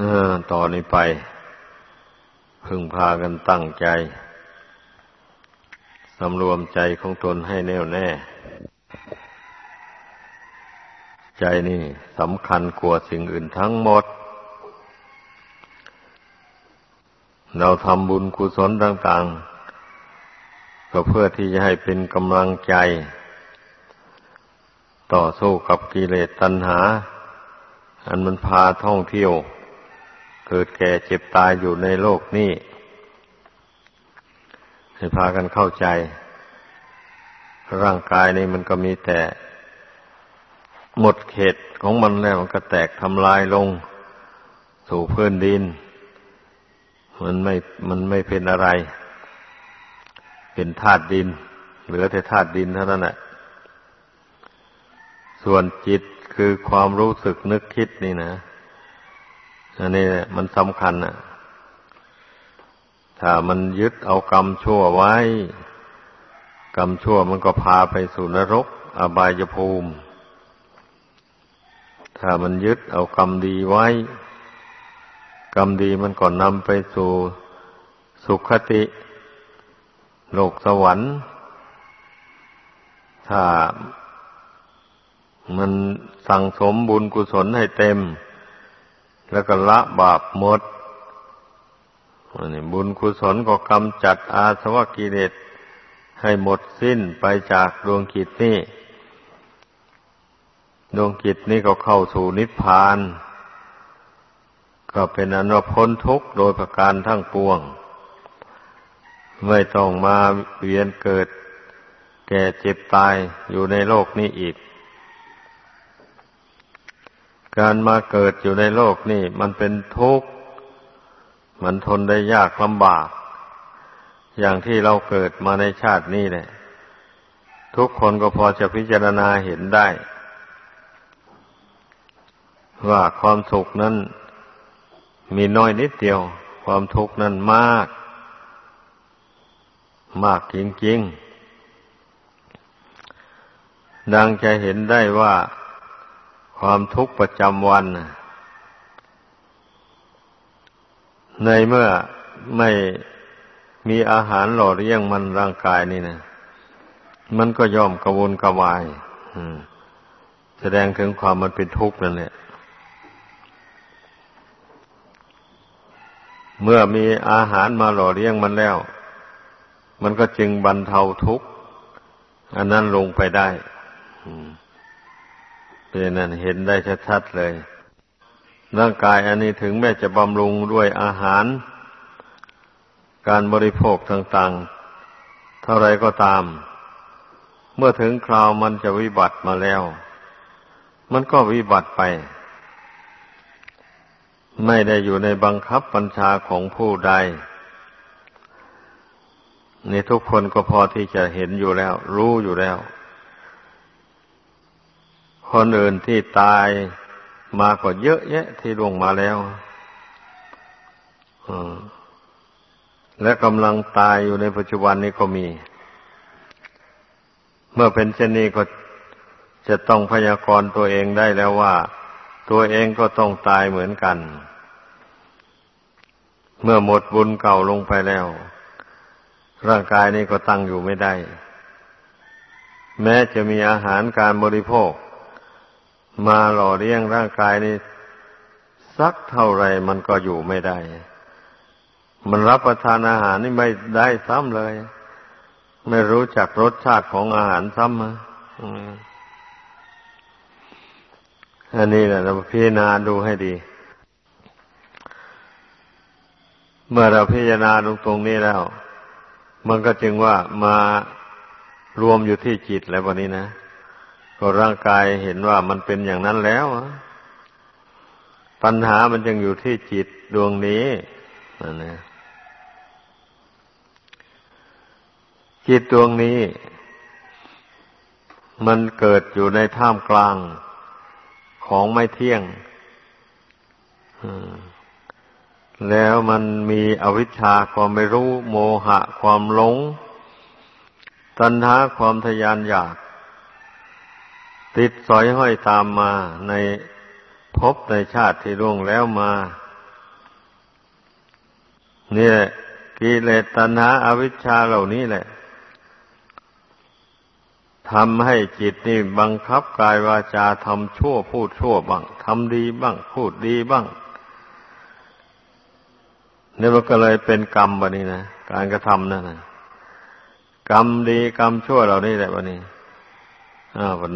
ออต่อนนี้ไป พึงพากันตั้งใจ สำรวมใจของตนให้แน่วแน่ ใจนี่สำคัญกว่าสิ่งอื่นทั้งหมด เราทำบุญกุศลต่าง ๆ ก็เพื่อที่จะให้เป็นกำลังใจ ต่อสู้กับกิเลสตัณหา อันมันพาท่องเที่ยว เกิดแก่เจ็บตายอยู่ในโลกนี้ ให้พากันเข้าใจ ร่างกายนี้มันก็มีแต่ หมดเขตของมันแล้วมันก็แตกทำลายลง สู่พื้นดิน มันไม่มันไม่เป็นอะไร เป็นธาตุดิน เหลือแต่ธาตุดินเท่านั้นแหละส่วนจิตคือความรู้สึกนึกคิดนี่นะ อันนี้มันสำคัญนะถ้ามันยึดเอากรรมชั่วไว้ กรรมชั่วมันก็พาไปสู่นรก อบายภูมิ ถ้ามันยึดเอากรรมดีไว้ กรรมดีมันก็นำไปสู่สุขติ โลกสวรรค์ ถ้ามันสั่งสมบุญกุศลให้เต็ม แล้วก็ละบาปหมดบุญกุศลก็กำจัดอาสวะกิเลสให้หมดสิ้นไปจากดวงกิจนี้ดวงกิจนี้ก็เข้าสู่นิพพาน ก็เป็นอนุพ้นทุกข์โดยประการทั้งปวง ไม่ต้องมาเวียนเกิด แก่เจ็บตายอยู่ในโลกนี้อีก การมาเกิดอยู่ในโลกนี่ มันเป็นทุกข์ มันทนได้ยากลำบาก อย่างที่เราเกิดมาในชาตินี้แหละทุกคนก็พอจะพิจารณาเห็นได้ ว่าความสุขนั้นมีน้อยนิดเดียว ความทุกข์นั้นมาก มากจริงๆดังจะเห็นได้ว่า ความทุกข์ประจำวัน ในเมื่อไม่มีอาหารหล่อเลี้ยงมันร่างกายนี่นะมันก็ย่อมกระวนกระวายแสดงถึงความมันเป็นทุกข์นั่นแหละเมื่อมีอาหารมาหล่อเลี้ยงมันแล้ว มันก็จึงบรรเทาทุกข์ อันนั้นลงไปได้ อืม นนั่นเห็นได้ชัดๆเลย ร่างกายอันนี้ถึงแม้จะบำรุงด้วยอาหาร การบริโภคต่างๆ เท่าไรก็ตาม เมื่อถึงคราวมันจะวิบัติมาแล้ว มันก็วิบัติไป ไม่ได้อยู่ในบังคับบัญชาของผู้ใดนี่ทุกคนก็พอที่จะเห็นอยู่แล้ว รู้อยู่แล้ว คนอื่นที่ตายมาก็เยอะแยะที่ลงมาแล้วและกำลังตายอยู่ในปัจจุบันนี้ก็มี เมื่อเป็นเช่นนี้ก็จะต้องพยากรณ์ตัวเองได้แล้วว่า ตัวเองก็ต้องตายเหมือนกัน เมื่อหมดบุญเก่าลงไปแล้ว ร่างกายนี้ก็ตั้งอยู่ไม่ได้ แม้จะมีอาหารการบริโภค มาหล่อเลี้ยงร่างกายนี้สักเท่าไรมันก็อยู่ไม่ได้ มันรับประทานอาหารนี่ไม่ได้ซ้ำเลย ไม่รู้จักรสชาติของอาหารซ้ำมาอันนี้แหละเราพิจารณาดูให้ดี เมื่อเราพิจารณาตรงตรงนี้แล้ว มันก็จึงว่ามารวมอยู่ที่จิตแล้ววันนี้นะ ก็ร่างกายเห็นว่ามันเป็นอย่างนั้นแล้วปัญหามันยังอยู่ที่จิตดวงนี้นั่นจิตดวงนี้ มันเกิดอยู่ในท่ามกลางของไม่เที่ยงแล้วมันมีอวิชชาความไม่รู้ โมหะความหลง ตัณหาความทยานอยาก ติดสอยห้อยตามมาในภพในชาติที่ล่วงแล้วมา เนี่แหละกิเลสตัณหาอาวิชชาเหล่านี้แหละทำให้จิตนี่บังคับกายวาจาทำชั่วพูดชั่วบ้างทำดีบ้าง พูดดีบ้างเนี่ยมันก็เลยเป็นกรรมวันนี้นะการกระทำนั่นนะกรรมดีกรรมชั่วเหล่านี้แหละวันนี้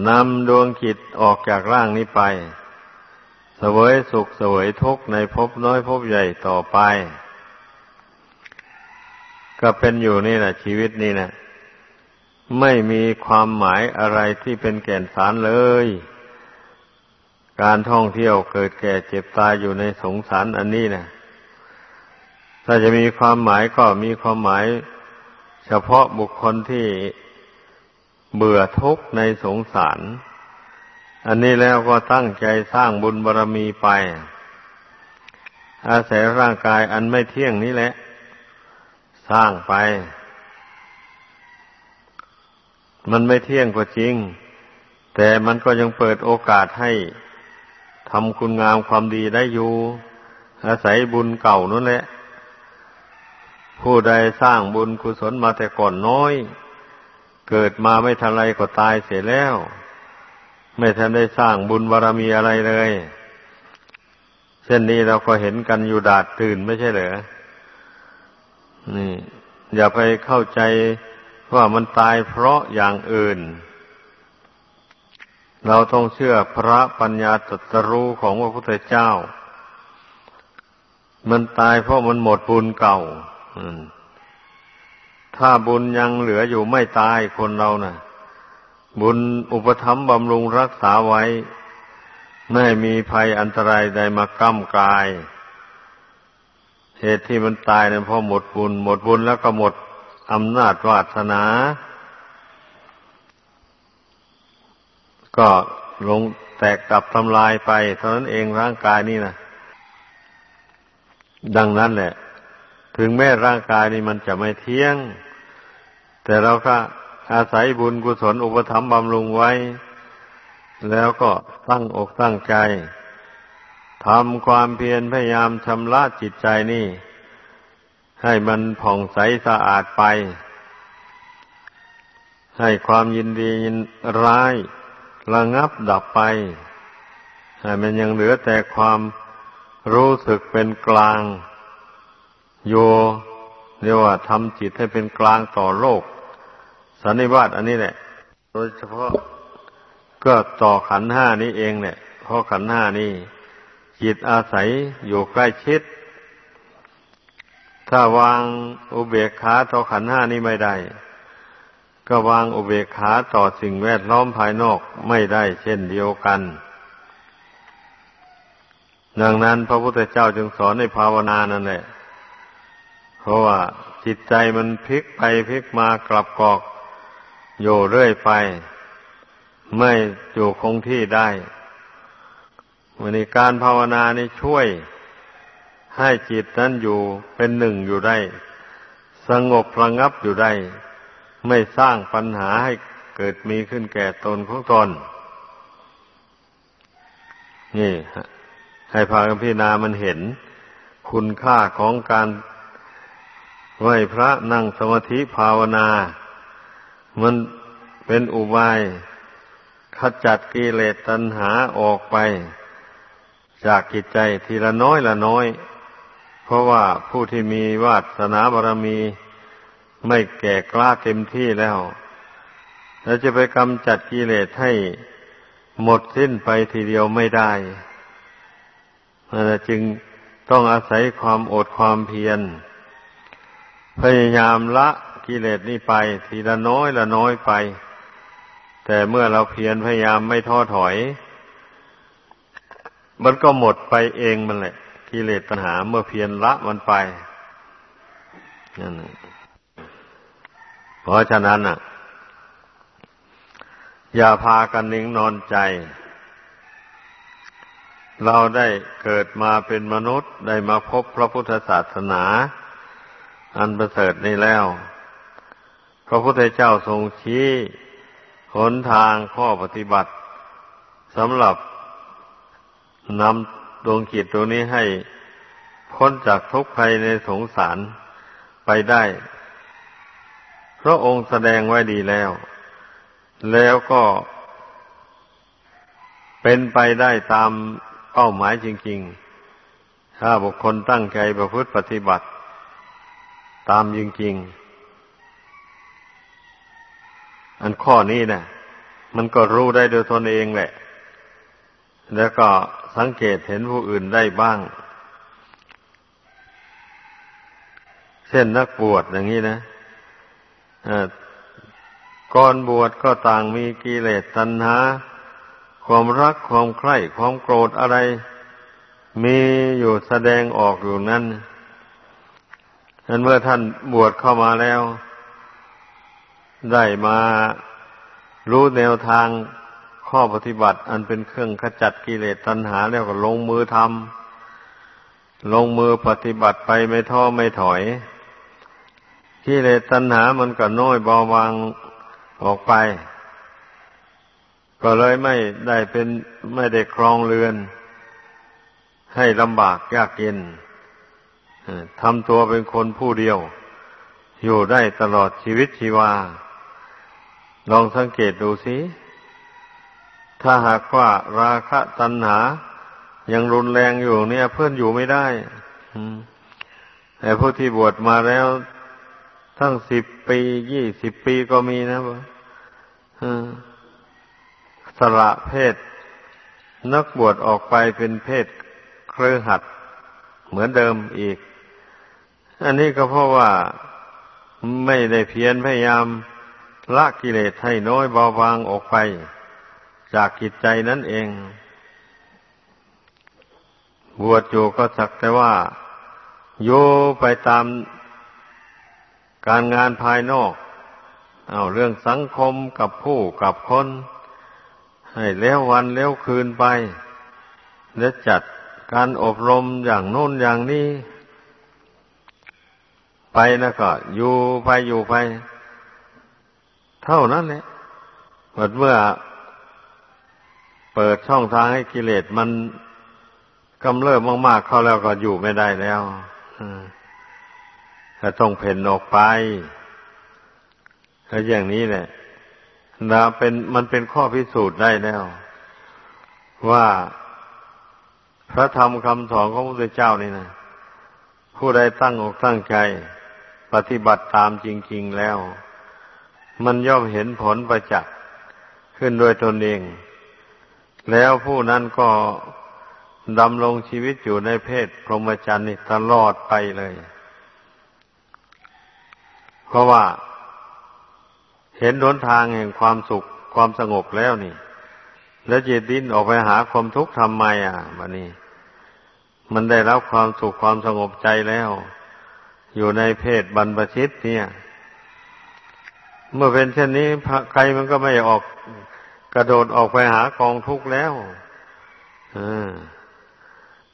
นำดวงจิตออกจากร่างนี้ไป เสวยสุขเสวยทุกข์ในภพน้อยภพใหญ่ต่อไป ก็เป็นอยู่นี่แหละชีวิตนี่นะไม่มีความหมายอะไรที่เป็นแก่นสารเลย การท่องเที่ยวเกิดแก่เจ็บตายอยู่ในสงสารอันนี้นะถ้าจะมีความหมายก็มีความหมาย เฉพาะบุคคลที่ เบื่อทุกข์ในสงสาร อันนี้แล้วก็ตั้งใจสร้างบุญบารรมีไป อาศัยร่างกายอันไม่เที่ยงนี้แหละ สร้างไป มันไม่เที่ยงก็จริง แต่มันก็ยังเปิดโอกาสให้ทำคุณงามความดีได้อยู่ อาศัยบุญเก่านั่นแหละ ผู้ใดสร้างบุญกุศลมาแต่ก่อนน้อย เกิดมาไม่ทันไรก็ตายเสียแล้ว ไม่ทันได้สร้างบุญบารรมีอะไรเลย เช่นนี้เราก็เห็นกันอยู่ดาดตื่นไม่ใช่เหรอ นี่ อย่าไปเข้าใจว่ามันตายเพราะอย่างอื่น เราต้องเชื่อพระปัญญาตรัสรู้ของพระพุทธเจ้า มันตายเพราะมันหมดบุญเก่า อืม ถ้าบุญยังเหลืออยู่ไม่ตายคนเรานะ่ะ บุญอุปธรรมบำรุงรักษาไว้ ไม่มีภัยอันตรายใดมาก้ำกาย เหตุที่มันตายเนี่ยเพราะหมดบุญ หมดบุญแล้วก็หมดอำนาจวาสนา ก็ลงแตกดับทำลายไป เท่านั้นเองร่างกายนี่นะดังนั้นแหละ ถึงแม้ร่างกายนี้มันจะไม่เที่ยง แต่เราก็อาศัยบุญกุศลอุปถัมภ์บำรุงไว้ แล้วก็ตั้งอกตั้งใจทำความเพียรพยายามชำระจิตใจนี่ ให้มันผ่องใสสะอาดไป ให้ความยินดียินร้ายระงับดับไป ให้มันยังเหลือแต่ความรู้สึกเป็นกลาง โยเรียกว่าทำจิตให้เป็นกลางต่อโลก สันนิบาตอันนี้แหละ โดยเฉพาะก็ต่อขันห้านี้เองเนี่ยเพราะขันห้านี้จิตอาศัยอยู่ใกล้ชิด ถ้าวางอุเบกขาต่อขันห้านี้ไม่ได้ ก็วางอุเบกขาต่อสิ่งแวดล้อมภายนอกไม่ได้ เช่นเดียวกัน ดังนั้นพระพุทธเจ้าจึงสอนในภาวนานั่นแหละ เพราะว่าจิตใจมันพลิกไปพลิกมากลับกอก อยู่เรื่อยไป ไม่อยู่คงที่ได้วันนี้การภาวนานี่ช่วย ให้จิตนั้นอยู่เป็นหนึ่งอยู่ได้ สงบระงับอยู่ได้ ไม่สร้างปัญหาให้เกิดมีขึ้นแก่ตนของตน นี่ให้พากันพิจารณามันเห็น คุณค่าของการไหวพระนั่งสมาธิภาวนา มันเป็นอุบายขจัดกิเลสตัณหาออกไป จากกิจใจทีละน้อยละน้อย เพราะว่าผู้ที่มีวาสนาบารมีไม่แก่กล้าเต็มที่แล้ว แล้วจะไปกำจัดกิเลสให้หมดสิ้นไปทีเดียวไม่ได้จึงต้องอาศัยความอดความเพียร พยายามละ กิเลสนี่ไป ทีละน้อยละน้อยไป แต่เมื่อเราเพียรพยายามไม่ท้อถอย มันก็หมดไปเองมันแหละ กิเลสตัณหาเมื่อเพียรละมันไปนั่นเพราะฉะนั้นอะ อย่าพากันนิ่งนอนใจ เราได้เกิดมาเป็นมนุษย์ได้มาพบพระพุทธศาสนา อันประเสริฐนี้แล้ว พระพุทธเจ้าทรงชี้หนทางข้อปฏิบัติสำหรับนำดวงขีดตัวนี้ให้พ้นจากทุกข์ภัยในสงสารไปได้ พระองค์แสดงไว้ดีแล้ว แล้วก็เป็นไปได้ตามเป้าหมายจริง ๆ ถ้าบุคคลตั้งใจประพฤติปฏิบัติ ตามจริง ๆ อันข้อนี้นะมันก็รู้ได้โดยตนเองแหละ แล้วก็สังเกตเห็นผู้อื่นได้บ้าง เช่นนักบวชอย่างนี้นะก่อนบวชก็ต่างมีกิเลสตัณหา ความรักความใคร่ความโกรธอะไร มีอยู่แสดงออกอยู่นั้นนั้นเมื่อท่านบวชเข้ามาแล้ว ได้มารู้แนวทางข้อปฏิบัติ อันเป็นเครื่องขจัดกิเลสตัณหาแล้วก็ลงมือทำลงมือปฏิบัติไปไม่ท้อไม่ถอยกิเลสตัณหามันก็น้อยเบาบางออกไป ก็เลยไม่ได้เป็นไม่ได้ครองเรือน ให้ลำบากยากเย็นทำตัวเป็นคนผู้เดียว อยู่ได้ตลอดชีวิตชีวา ลองสังเกตดูสิถ้าหากว่าราคะตัณหา ยังรุนแรงอยู่เนี่ย เพื่อนอยู่ไม่ได้แต่ผู้ที่บวชมาแล้วทั้งสิบปียี่สิบปีก็มีนะบ่สละเพศ นักบวชออกไปเป็นเพศเครือหัด เหมือนเดิมอีก อันนี้ก็เพราะว่าไม่ได้เพียรพยายาม ละกิเลสให้น้อยเบาบางออกไป จากกิจใจนั่นเอง บวชอยู่ก็สักแต่ว่า โยไปตามการงานภายนอก เอาเรื่องสังคมกับผู้กับคน ให้เลี้ยววันเลี้ยวคืนไป และจัดการอบรมอย่างโน้นอย่างนี้ ไปนะก็อยู่ไปอยู่ไป เท่านั้นแหละเมื่อเมื่อ เปิดช่องทางให้กิเลสมันกำเริบมากๆเข้าแล้วก็อยู่ไม่ได้แล้วก็ต้องเพ่นออกไปถ้าอย่างนี้แหละนะเป็นมันเป็นข้อพิสูจน์ได้แล้ว ว่าพระธรรมคำสอนของพระพุทธเจ้านี่นะผู้ใดตั้งอกตั้งใจ ปฏิบัติตามจริง ๆแล้ว มันย่อมเห็นผลประจักษ์ขึ้นโดยตนเอง แล้วผู้นั้นก็ดำรงชีวิตอยู่ในเพศพรหมจรรย์นี่ตลอดไปเลย เพราะว่า เห็นหนทางแห่งความสุขความสงบแล้วนี่ แล้วจะดิ้นออกไปหาความทุกข์ทำไมอะบันนี้ มันได้รับความสุขความสงบใจแล้ว อยู่ในเพศบรรพชิตเนี่ย เมื่อเป็นเช่นนี้ใครมันก็ไม่ออกกระโดดออกไปหากองทุกข์แล้ว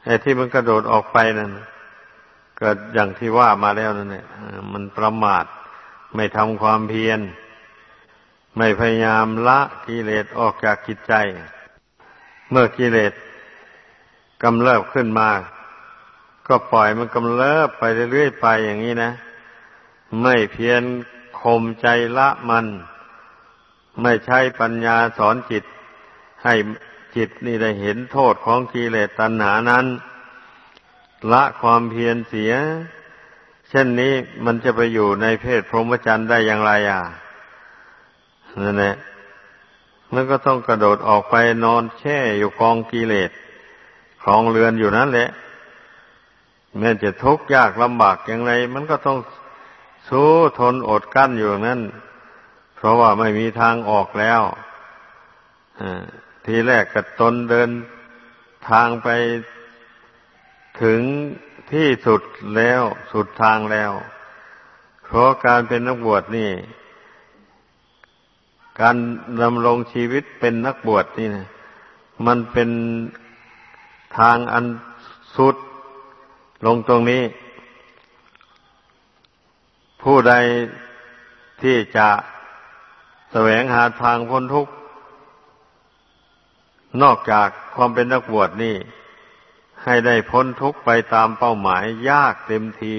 ไอ้ที่มันกระโดดออกไปนั่นก็อย่างที่ว่ามาแล้วนั่นแหละมันประมาทไม่ทำความเพียร ไม่พยายามละกิเลสออกจากจิตใจ เมื่อกิเลสกำเริบขึ้นมา ก็ปล่อยมันกำเริบไปเรื่อยๆไปอย่างนี้นะ ไม่เพียร ข่มใจละมัน ไม่ใช้ปัญญาสอนจิต ให้จิตนี่ได้เห็นโทษของกิเลสตัณหานั้น ละความเพียรเสีย เช่นนี้มันจะไปอยู่ในเพศพรหมจรรย์ได้อย่างไรอะนั่นแหละมันก็ต้องกระโดดออกไปนอนแช่อยู่กองกิเลสคลองเรือนอยู่นั่นแหละแม้จะทุกข์ยากลำบากอย่างไร มันก็ต้อง สู้ทนอดกั้นอยู่นั่นเพราะว่าไม่มีทางออกแล้วทีแรกกระตนเดินทางไปถึงที่สุดแล้ว สุดทางแล้ว เพราะการเป็นนักบวชนี่ การดำรงชีวิตเป็นนักบวชนี่นะมันเป็นทางอันสุดลงตรงนี้ ผู้ใดที่จะแสวงหาทางพ้นทุกข์ นอกจากความเป็นนักบวชนี่ ให้ได้พ้นทุกข์ไปตามเป้าหมายยากเต็มที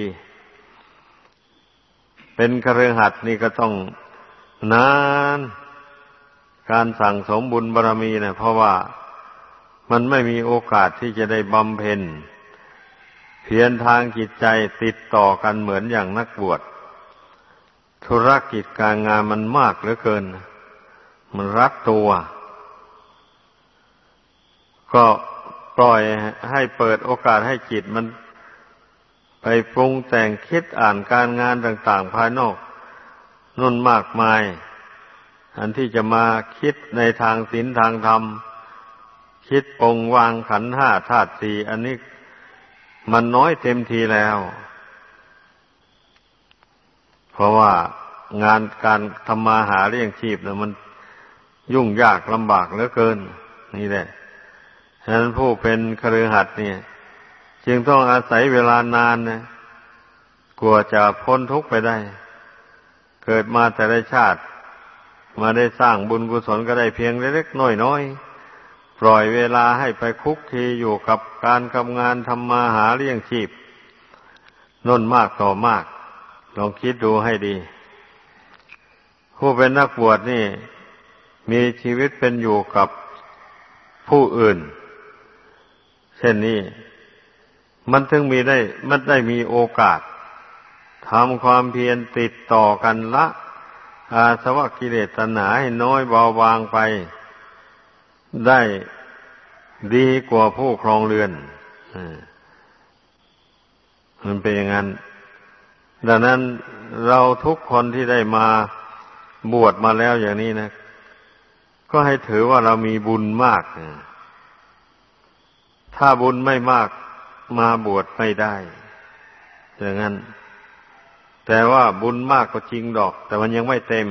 เป็นเครือหัดนี่ก็ต้องนาน การสั่งสมบุญบารรมีเนะเพราะว่ามันไม่มีโอกาสที่จะได้บำเพ็ญเพียรทางจิตใจติดต่อกันเหมือนอย่างนักบวช ธุรกิจการงานมันมากเหลือเกิน มันรัดตัว ก็ปล่อยให้เปิดโอกาสให้จิตมัน ไปปรุงแต่งคิดอ่านการงานต่างๆ ภายนอกนุ่นมากมาย อันที่จะมาคิดในทางศีลทางธรรม คิดปรงวางขันห้าธาตุสี่อันนี้มันน้อยเต็มทีแล้ว เพราะว่างานการทำมาหาเลี้ยงชีพเนะมันยุ่งยากลำบากเหลือเกิน นี่แหละฉะนั้นผู้เป็นครือหัดเนี่ย จึงต้องอาศัยเวลานานนะกลัวจะพ้นทุกข์ไปได้ เกิดมาแต่ละชาติ มาได้สร้างบุญกุศลก็ได้เพียงเล็กๆน้อยๆปล่อยเวลาให้ไปคุกคีอยู่กับการทำงานทำมาหาเลี้ยงชีพน้นมากต่อมาก ลองคิดดูให้ดี ผู้เป็นนักบวชนี่ มีชีวิตเป็นอยู่กับผู้อื่น เช่นนี้ มันถึงมีได้ มันได้มีโอกาสทำความเพียรติดต่อกันละ อาสวะกิเลสตัณหาให้น้อยเบาบางไป ได้ดีกว่าผู้ครองเรือนมันเป็นอย่างนั้น ดังนั้นเราทุกคนที่ได้มาบวชมาแล้วอย่างนี้นะ ก็ให้ถือว่าเรามีบุญมาก ถ้าบุญไม่มากมาบวชไม่ได้อย่างนั้น แต่ว่าบุญมากก็จริงดอก แต่มันยังไม่เต็ม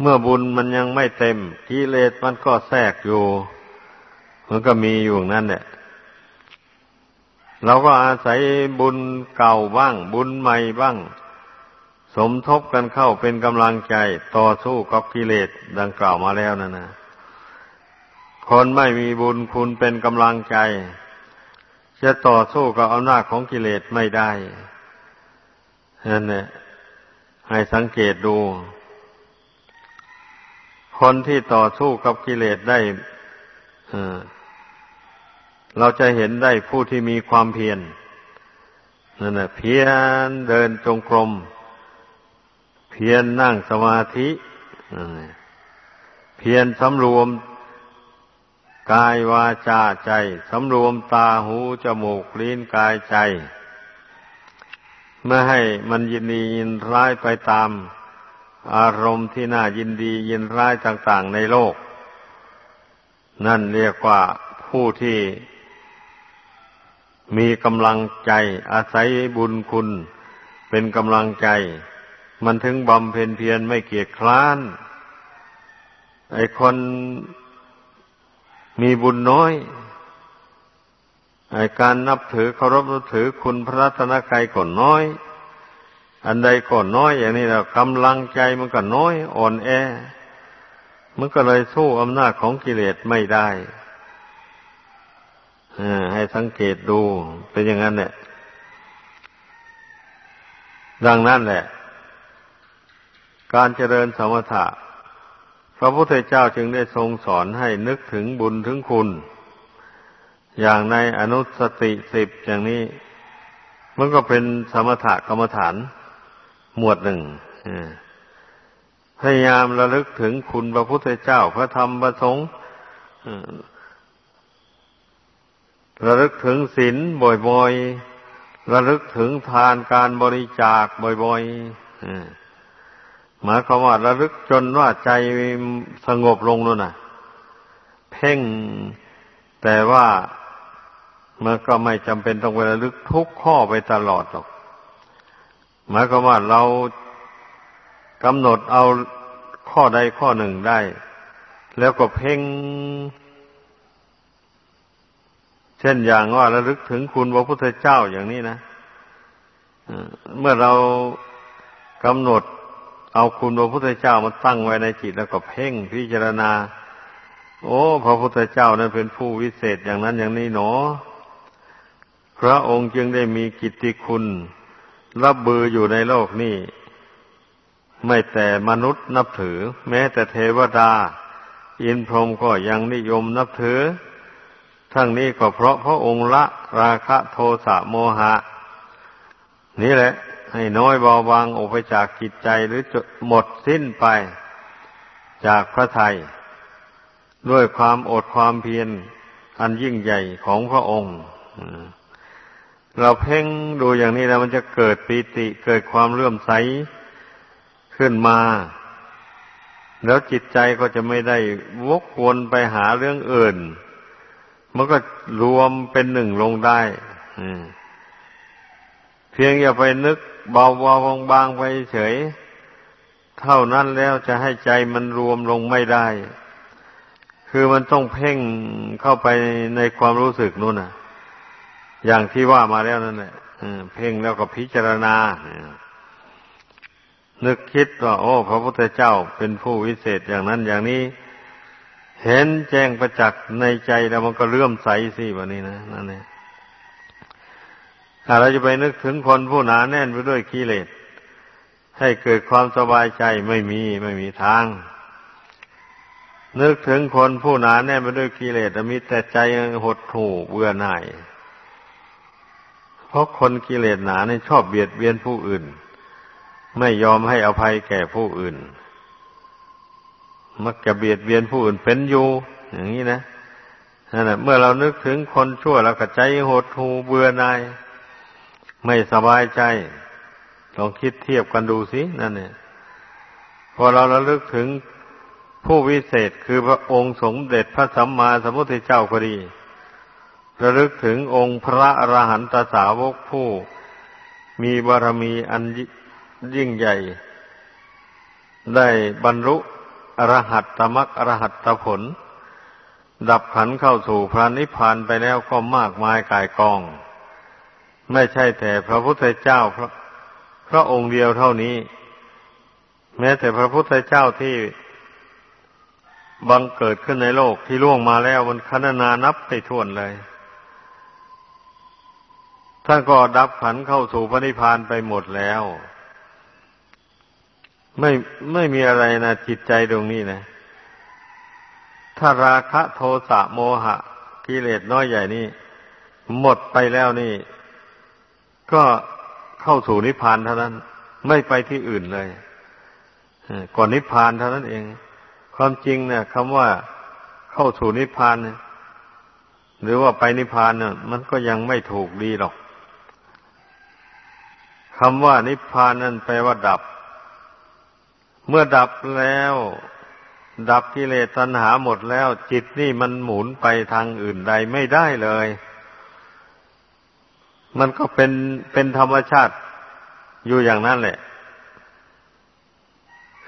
เมื่อบุญมันยังไม่เต็มกิเลสมันก็แทรกอยู่ มันก็มีอยู่นั่นแหละ เราก็อาศัยบุญเก่าบ้าง บุญใหม่บ้าง สมทบกันเข้าเป็นกำลังใจต่อสู้กับกิเลสดังกล่าวมาแล้วนั่นนะคนไม่มีบุญคุณเป็นกำลังใจ จะต่อสู้กับอำนาจของกิเลสไม่ได้นั่นแหละให้สังเกตดู คนที่ต่อสู้กับกิเลสได้ เราจะเห็นได้ผู้ที่มีความเพียรนั่นแหละเพียรเดินจงกรม เพียรนั่งสมาธิเพียรสำรวมกายวาจาใจสำรวมตาหูจมูกลิ้นกายใจไม่ให้มันยินดียินร้ายไปตาม อารมณ์ที่น่ายินดียินร้ายต่าง ๆ ในโลก นั่นเรียกว่าผู้ที่ มีกำลังใจอาศัยบุญคุณ เป็นกำลังใจ มันถึงบำเพ็ญเพียรไม่เกียจคร้าน ไอคนมีบุญน้อยไอการนับถือเคารพนับถือคุณพระรัตนกรยก็น้อย อันใดก็น้อย อย่างนี้แล้วกำลังใจมันก็น้อย อ่อนแอ มันก็เลยสู้อำนาจของกิเลสไม่ได้ ให้สังเกตดูเป็นอย่างนั้นแหละดังนั้นแหละ การเจริญสมถะ พระพุทธเจ้าจึงได้ทรงสอนให้นึกถึงบุญถึงคุณ อย่างในอนุสติสิบอย่างนี้ มันก็เป็นสมถะกรรมฐาน หมวดหนึ่งพยายามระลึกถึงคุณพระพุทธเจ้าพระธรรมพระสงฆ์ ระลึกถึงศีลบ่อยๆ ระลึกถึงทานการบริจาคบ่อยๆหมายความว่าระลึกจนว่าใจสงบลงนั่นน่ะ เพ่งแต่ว่ามันก็ไม่จำเป็นต้องไประลึกทุกข้อไปตลอดหรอก หมายความว่าเรากำหนดเอาข้อใดข้อหนึ่งได้ แล้วก็เพ่ง เช่นอย่างว่าระลึกถึงคุณพระพุทธเจ้าอย่างนี้นะเมื่อเรากำหนดเอาคุณพระพุทธเจ้ามาตั้งไว้ในจิตแล้วก็เพ่งพิจารณา โอ้ พระพุทธเจ้านั้นเป็นผู้วิเศษอย่างนั้นอย่างนี้หนอ พระองค์จึงได้มีกิตติคุณรับบืออยู่ในโลกนี้ไม่แต่มนุษย์นับถือ แม้แต่เทวดา อินพรหมก็ยังนิยมนับถือ ทั้งนี้ก็เพราะพระองค์ละราคะโทสะโมหะ นี่แหละ ให้น้อยเบาบางออกไปจากจิตใจหรือหมดสิ้นไปจากพระไทย ด้วยความอดความเพียรอันยิ่งใหญ่ของพระองค์ เราเพ่งดูอย่างนี้แล้วมันจะเกิดปีติเกิดความเลื่อมใสขึ้นมา แล้วจิตใจก็จะไม่ได้วกวนไปหาเรื่องอื่น มันก็รวมเป็นหนึ่งลงได้เพียงอย่าไปนึกเบาๆบางๆไปเฉย เท่านั้นแล้วจะให้ใจมันรวมลงไม่ได้ คือมันต้องเพ่งเข้าไปในความรู้สึกนู่นน่ะ อย่างที่ว่ามาแล้วนั่นแหละเพ่งแล้วก็พิจารณานึกคิดว่า โอ้ พระพุทธเจ้าเป็นผู้วิเศษอย่างนั้นอย่างนี้ เห็นแจ้งประจักษ์ในใจแล้วมันก็เลื่อมใสสิวันนี้นะนั่นเองถ้าเราจะไปนึกถึงคนผู้หนาแน่นไปด้วยกิเลสให้เกิดความสบายใจไม่มีไม่มีทาง นึกถึงคนผู้หนาแน่นไปด้วยกิเลสมีแต่ใจหดหู่เบื่อหน่าย เพราะคนกิเลสหนาเนี่ยชอบเบียดเบียนผู้อื่น ไม่ยอมให้อภัยแก่ผู้อื่น มักจะเบียดเบียนผู้อื่นเป็นอยู่ อย่างนี้นะนั่นแหละเมื่อเรานึกถึงคนชั่วแล้วก็ใจหดหูเบื่อนาย ไม่สบายใจ ลองคิดเทียบกันดูสินั่นเนี่ยพอเราระลึกถึงผู้วิเศษคือพระองค์สมเด็จพระสัมมาสัมพุทธเจ้าก็ดี ระลึกถึงองค์พระอรหันตสาวกผู้ มีบารมีอันยิ่งใหญ่ ได้บรรลุ อรหัตตมรรคอรหัตตผล ดับขันเข้าสู่พระนิพพานไปแล้วก็มากมายกายกอง ไม่ใช่แต่พระพุทธเจ้าพระพระองค์เดียวเท่านี้ แม้แต่พระพุทธเจ้าที่บังเกิดขึ้นในโลกที่ล่วงมาแล้วมันคณนานับไปทวนเลยท่านก็ดับขันเข้าสู่พระนิพพานไปหมดแล้ว ไม่ไม่มีอะไรนะจิตใจตรงนี้นะ ถ้าราคะโทสะโมหะกิเลสน้อยใหญ่นี่หมดไปแล้วนี่ ก็เข้าสู่นิพพานเท่านั้น ไม่ไปที่อื่นเลยก่อนนิพพานเท่านั้นเอง ความจริงเนี่ยคำว่าเข้าสู่นิพพานเนี่ยหรือว่าไปนิพพานเนี่ยมันก็ยังไม่ถูกดีหรอกคำว่านิพพานนั่นแปลว่าดับ เมื่อดับแล้ว ดับกิเลสตัณหาหมดแล้ว จิตนี่มันหมุนไปทางอื่นใดไม่ได้เลย มันก็เป็นเป็นธรรมชาติอยู่อย่างนั้นแหละ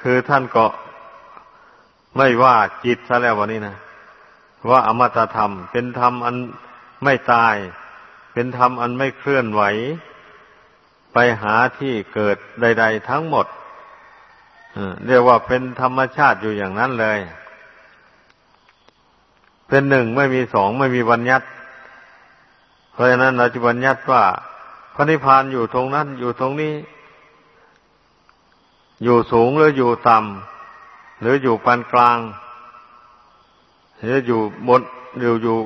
คือท่านก็ไม่ว่าจิตซะแล้ววันนี้นะว่าอมตะธรรม เป็นธรรมอันไม่ตาย เป็นธรรมอันไม่เคลื่อนไหว ไปหาที่เกิดใด ๆ ทั้งหมด เรียกว่าเป็นธรรมชาติอยู่อย่างนั้นเลย เป็นหนึ่งไม่มีสองไม่มีบัญญัติ เพราะฉะนั้นเราจะบัญญัติว่าพระนิพพานอยู่ตรงนั้น อยู่ตรงนี้ อยู่สูงหรืออยู่ต่ำหรืออยู่ปานกลาง หรืออยู่บนหรืออยู่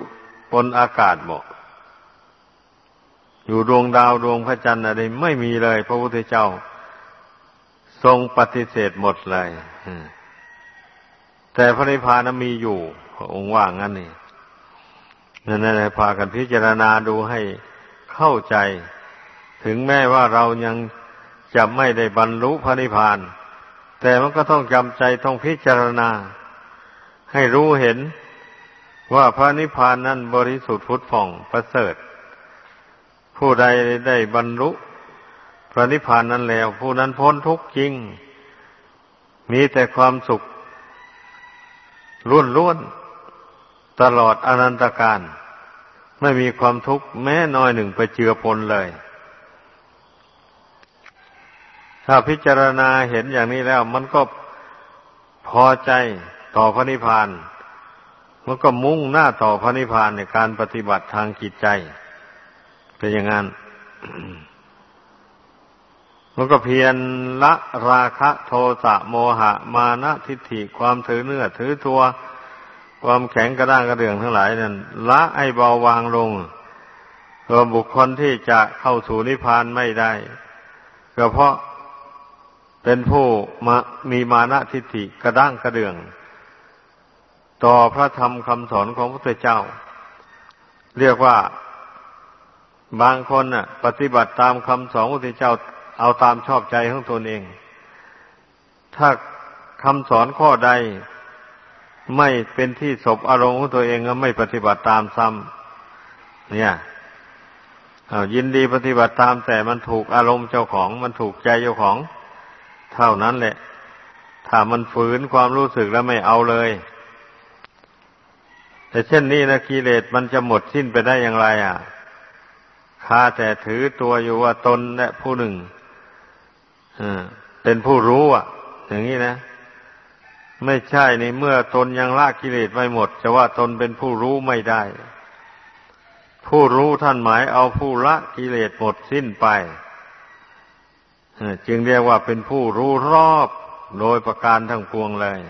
บนอากาศบอกอยู่ดวงดาวดวงพระจันทร์อะไรไม่มีเลย พระพุทธเจ้า ทรงปฏิเสธหมดเลยแต่พระนิพพานมีอยู่พระองค์ว่างั้นนี่นั่นแหละพากันพิจารณาดูให้เข้าใจ ถึงแม้ว่าเรายังจะไม่ได้บรรลุพระนิพพาน แต่มันก็ต้องจำใจต้องพิจารณา ให้รู้เห็นว่าพระนิพพานนั้นบริสุทธิ์พุทธผ่องประเสริฐ ผู้ใดได้บรรลุ พระนิพพานนั้นแล้ว ผู้นั้นพ้นทุกข์จริง มีแต่ความสุขล้วนล้วนตลอดอนันตการ ไม่มีความทุกข์แม้น้อยหนึ่งไปเจือปนเลย ถ้าพิจารณาเห็นอย่างนี้แล้ว มันก็พอใจต่อพระนิพพาน มันก็มุ่งหน้าต่อพระนิพพานในการปฏิบัติทางจิตใจ เป็นอย่างนั้น มันก็เพียรละราคะโทสะโมหะ มานะทิฏฐิความถือเนื้อถือตัว ความแข็งกระด้างกระเดื่องทั้งหลายนั้นละไอเบาวางลงเพื่อบุคคลที่จะเข้าสู่นิพพานไม่ได้ก็เพราะเป็นผู้มามีมานะทิฏฐิกระด้างกระเดื่อง ต่อพระธรรมคำสอนของพระพุทธเจ้า เรียกว่าบางคนน่ะ ปฏิบัติตามคำสอนพระพุทธเจ้า เอาตามชอบใจของตนเอง ถ้าคำสอนข้อใดไม่เป็นที่ศบอารมณ์ของตัวเองก็ไม่ปฏิบัติตามซ้ำเนี่ยยินดีปฏิบัติตามแต่มันถูกอารมณ์เจ้าของ มันถูกใจเจ้าของ เท่านั้นแหละ ถ้ามันฝืนความรู้สึกแล้วไม่เอาเลย แต่เช่นนี้นะกิเลสมันจะหมดสิ้นไปได้อย่างไร อะข้าแต่ถือตัวอยู่ว่าตนและผู้หนึ่ง เป็นผู้รู้อะ อย่างนี้นะ ไม่ใช่ในเมื่อตนยังละกิเลสไม่หมด จะว่าตนเป็นผู้รู้ไม่ได้ ผู้รู้ท่านหมายเอาผู้ละกิเลสหมดสิ้นไปจึงเรียกว่าเป็นผู้รู้รอบโดยประการทั้งปวงเลย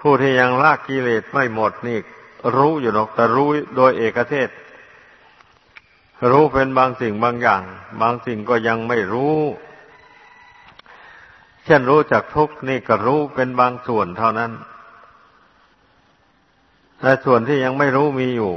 ผู้ที่ยังละกิเลสไม่หมดนี่รู้อยู่หรอกแต่รู้โดยเอกเทศ รู้เป็นบางสิ่งบางอย่าง บางสิ่งก็ยังไม่รู้ เช่นรู้จักทุกนี่ก็รู้เป็นบางส่วนเท่านั้นแต่ส่วนที่ยังไม่รู้มีอยู่